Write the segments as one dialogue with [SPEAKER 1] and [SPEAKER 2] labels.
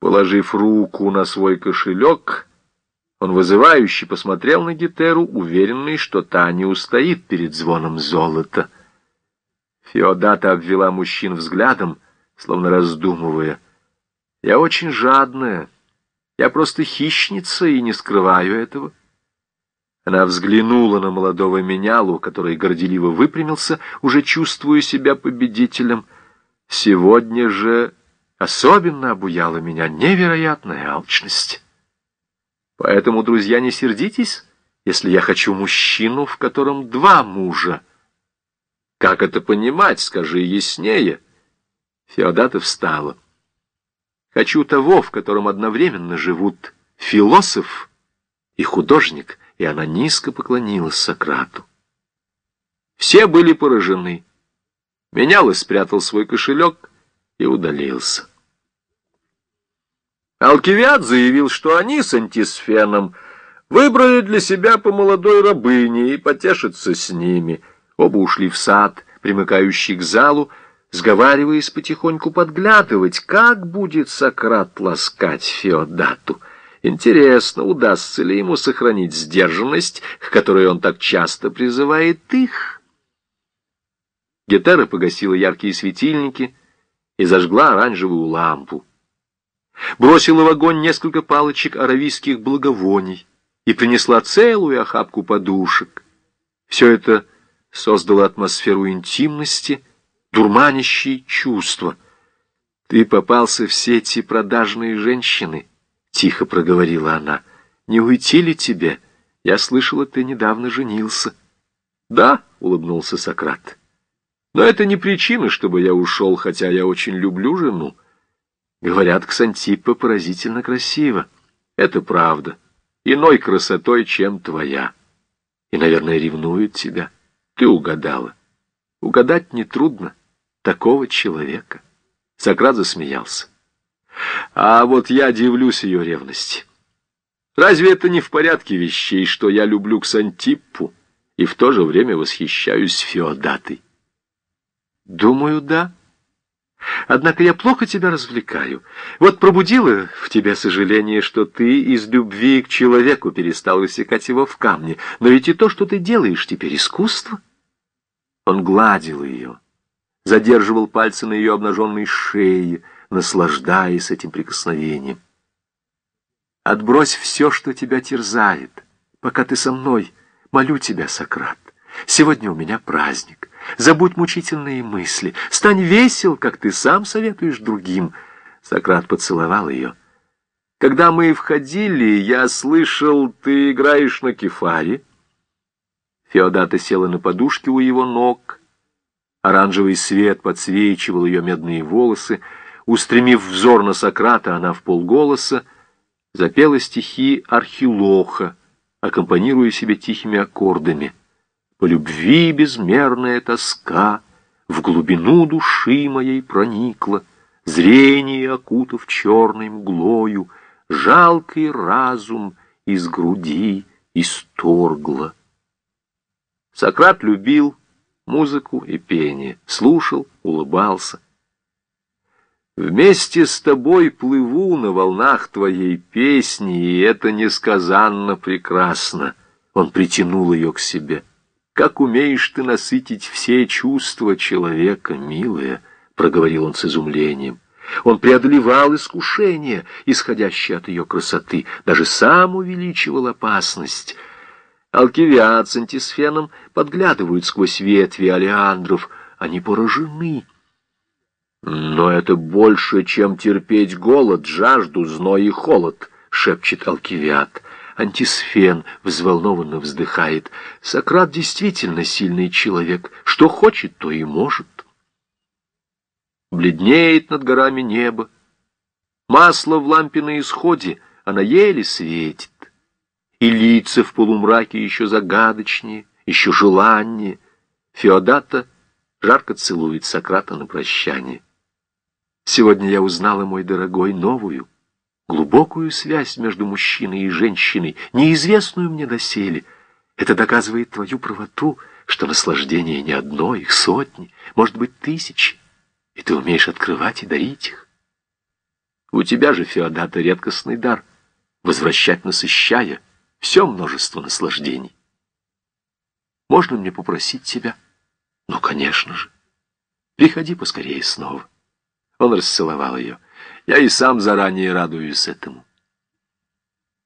[SPEAKER 1] Положив руку на свой кошелек, он вызывающе посмотрел на Гетеру, уверенный, что та не устоит перед звоном золота. Феодата обвела мужчин взглядом, словно раздумывая. «Я очень жадная. Я просто хищница и не скрываю этого». Она взглянула на молодого менялу, который горделиво выпрямился, уже чувствуя себя победителем. Сегодня же особенно обуяла меня невероятная алчность. Поэтому, друзья, не сердитесь, если я хочу мужчину, в котором два мужа. Как это понимать, скажи яснее. Феодата встала. Хочу того, в котором одновременно живут философ и художник, и она низко поклонилась Сократу. Все были поражены. Менял и спрятал свой кошелек и удалился. Алкивиад заявил, что они с антисфеном выбрали для себя по молодой рабыне и потешатся с ними. Оба ушли в сад, примыкающий к залу, сговариваясь потихоньку подглядывать, как будет Сократ ласкать Феодату. Интересно, удастся ли ему сохранить сдержанность, к которой он так часто призывает их? Гетера погасила яркие светильники и зажгла оранжевую лампу бросила в огонь несколько палочек аравийских благовоний и принесла целую охапку подушек. Все это создало атмосферу интимности, дурманящие чувства. «Ты попался в сети продажные женщины», — тихо проговорила она. «Не уйти ли тебе? Я слышала, ты недавно женился». «Да», — улыбнулся Сократ. «Но это не причина, чтобы я ушел, хотя я очень люблю жену. Говорят, Ксантиппа поразительно красиво. Это правда. Иной красотой, чем твоя. И, наверное, ревнует тебя. Ты угадала. Угадать нетрудно. Такого человека. Сократ засмеялся. А вот я дивлюсь ее ревности. Разве это не в порядке вещей, что я люблю Ксантиппу и в то же время восхищаюсь Феодатой? Думаю, да. Однако я плохо тебя развлекаю. Вот пробудило в тебе сожаление, что ты из любви к человеку перестал высекать его в камне. Но ведь и то, что ты делаешь, теперь искусство. Он гладил ее, задерживал пальцы на ее обнаженной шее, наслаждаясь этим прикосновением. Отбрось все, что тебя терзает, пока ты со мной. Молю тебя, Сократ. Сегодня у меня праздник. Забудь мучительные мысли. Стань весел, как ты сам советуешь другим. Сократ поцеловал ее. Когда мы входили, я слышал, ты играешь на кефаре. Феодата села на подушке у его ног. Оранжевый свет подсвечивал ее медные волосы. Устремив взор на Сократа, она в полголоса запела стихи Архилоха, аккомпанируя себе тихими аккордами — по любви безмерная тоска В глубину души моей проникла, Зрение, окутав черной мглою, Жалкий разум из груди исторгло. Сократ любил музыку и пение, слушал, улыбался. Вместе с тобой плыву на волнах твоей песни, и это несказанно прекрасно. Он притянул ее к себе. Как умеешь ты насытить все чувства человека, милая, — проговорил он с изумлением. Он преодолевал искушение, исходящее от ее красоты, даже сам увеличивал опасность. Алкивиад с антисфеном подглядывают сквозь ветви алиандров. Они поражены. «Но это больше, чем терпеть голод, жажду, зной и холод», — шепчет Алкивиад. Антисфен взволнованно вздыхает. Сократ действительно сильный человек. Что хочет, то и может. Бледнеет над горами небо. Масло в лампе на исходе, она еле светит. И лица в полумраке еще загадочнее, еще желаннее. Феодата жарко целует Сократа на прощание. Сегодня я узнала, мой дорогой, новую, глубокую связь между мужчиной и женщиной, неизвестную мне доселе. Это доказывает твою правоту, что наслаждение не одно, их сотни, может быть, тысячи, и ты умеешь открывать и дарить их. У тебя же, Феодата, редкостный дар — возвращать насыщая все множество наслаждений. Можно мне попросить тебя? Ну, конечно же. Приходи поскорее снова. Он расцеловал ее. Я и сам заранее радуюсь этому.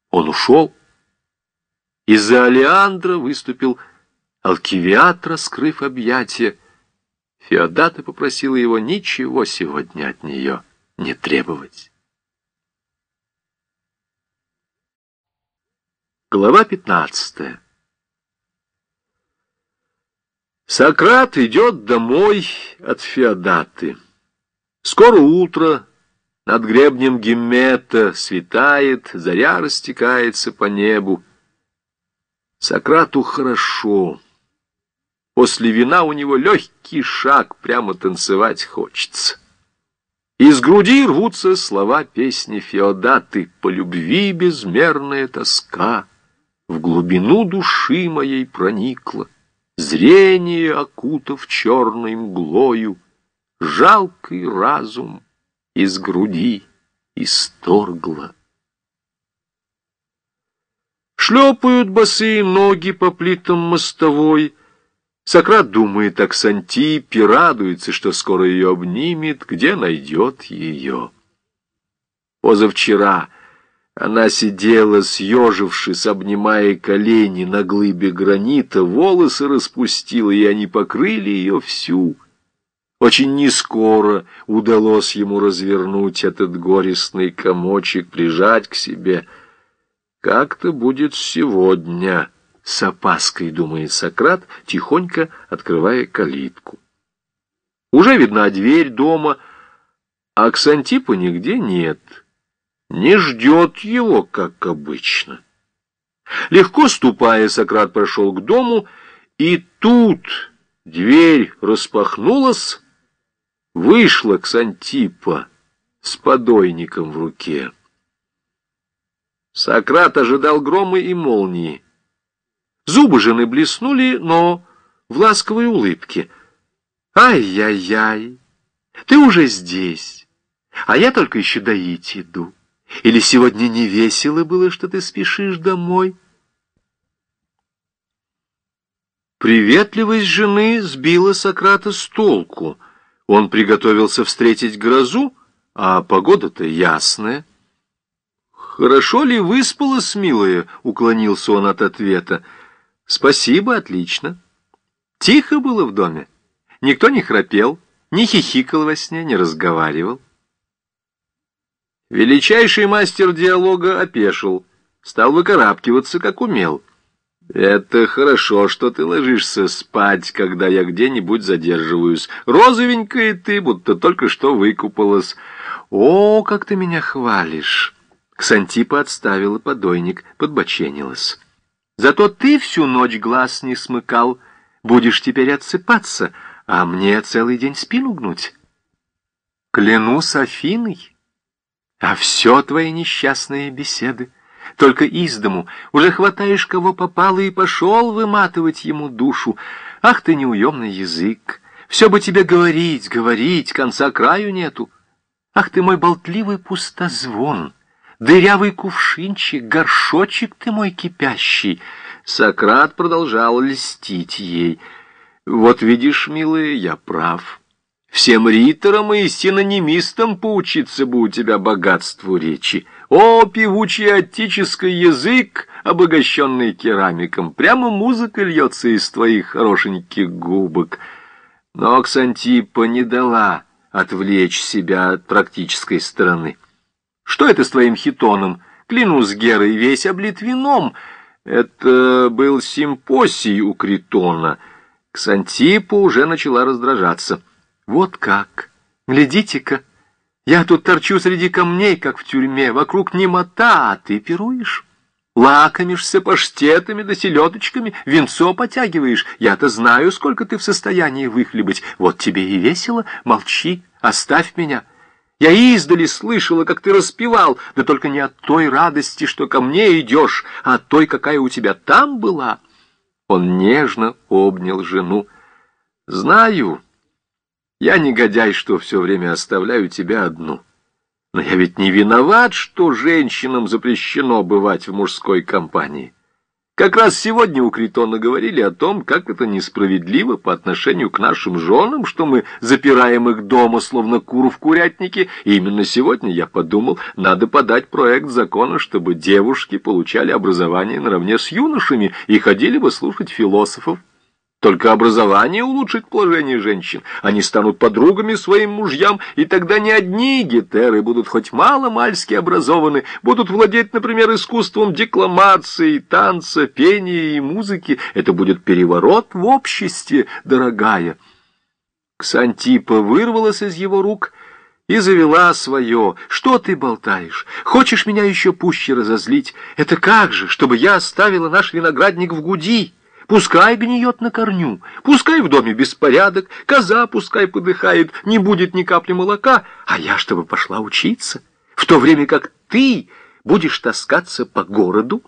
[SPEAKER 1] Он ушел. Из-за Алеандра выступил Алкивиат, раскрыв объятия. Феодата попросила его ничего сегодня от нее не требовать. Глава пятнадцатая. Сократ идет домой от Феодаты. Скоро утро, над гребнем Гиммета светает, заря растекается по небу. Сократу хорошо. После вина у него легкий шаг, прямо танцевать хочется. Из груди рвутся слова песни Феодаты «По любви безмерная тоска» в глубину души моей проникла, Зрение, окутав черной мглою, Жалкий разум из груди исторгла. Шлепают босые ноги по плитам мостовой. Сократ думает о Ксантипе, радуется, что скоро ее обнимет, где найдет ее. Позавчера она сидела, съежившись, обнимая колени на глыбе гранита, волосы распустила, и они покрыли ее всю. Очень нескоро удалось ему развернуть этот горестный комочек, прижать к себе. «Как-то будет сегодня», — с опаской думает Сократ, тихонько открывая калитку. Уже видна дверь дома, а Ксантипа нигде нет не ждет его, как обычно. Легко ступая, Сократ прошел к дому, и тут дверь распахнулась, вышла Ксантипа с подойником в руке. Сократ ожидал грома и молнии. Зубы жены блеснули, но в ласковой улыбке. «Ай-яй-яй, ты уже здесь, а я только еще доить иду». Или сегодня не весело было, что ты спешишь домой? Приветливость жены сбила Сократа с толку. Он приготовился встретить грозу, а погода-то ясная. «Хорошо ли выспалась, милая?» — уклонился он от ответа. «Спасибо, отлично. Тихо было в доме. Никто не храпел, не хихикал во сне, не разговаривал. Величайший мастер диалога опешил, стал выкарабкиваться, как умел. «Это хорошо, что ты ложишься спать, когда я где-нибудь задерживаюсь. Розовенькая ты, будто только что выкупалась. О, как ты меня хвалишь!» Ксантипа отставила подойник, подбоченилась. «Зато ты всю ночь глаз не смыкал. Будешь теперь отсыпаться, а мне целый день спину гнуть. Клянусь Афиной!» А все твои несчастные беседы. Только из дому уже хватаешь кого попало и пошел выматывать ему душу. Ах ты неуемный язык! Все бы тебе говорить, говорить, конца краю нету. Ах ты мой болтливый пустозвон! Дырявый кувшинчик, горшочек ты мой кипящий. Сократ продолжал льстить ей. Вот видишь, милая, я прав. Всем риторам и синонимистам поучиться бы у тебя богатству речи. О, певучий отеческий язык, обогащенный керамиком, прямо музыка льется из твоих хорошеньких губок. Но Ксантипа не дала отвлечь себя от практической стороны. Что это с твоим хитоном? Клянусь Герой, весь облит вином. Это был симпосий у Критона. Ксантипа уже начала раздражаться. Вот как! Глядите-ка! Я тут торчу среди камней, как в тюрьме, вокруг немота, а ты пируешь. Лакомишься паштетами да селедочками, венцо потягиваешь. Я-то знаю, сколько ты в состоянии выхлебать. Вот тебе и весело. Молчи, оставь меня. Я издали слышала, как ты распевал, да только не от той радости, что ко мне идешь, а от той, какая у тебя там была. Он нежно обнял жену. Знаю, я негодяй, что все время оставляю тебя одну. Но я ведь не виноват, что женщинам запрещено бывать в мужской компании. Как раз сегодня у Критона говорили о том, как это несправедливо по отношению к нашим женам, что мы запираем их дома, словно куру в курятнике. И именно сегодня я подумал, надо подать проект закона, чтобы девушки получали образование наравне с юношами и ходили бы слушать философов. Только образование улучшит положение женщин. Они станут подругами своим мужьям, и тогда не одни гетеры будут хоть мало-мальски образованы, будут владеть, например, искусством декламации, танца, пения и музыки. Это будет переворот в обществе, дорогая. Ксантипа вырвалась из его рук и завела свое. «Что ты болтаешь? Хочешь меня еще пуще разозлить? Это как же, чтобы я оставила наш виноградник в гуди?» Пускай гниет на корню, пускай в доме беспорядок, коза пускай подыхает, не будет ни капли молока, а я чтобы пошла учиться, в то время как ты будешь таскаться по городу,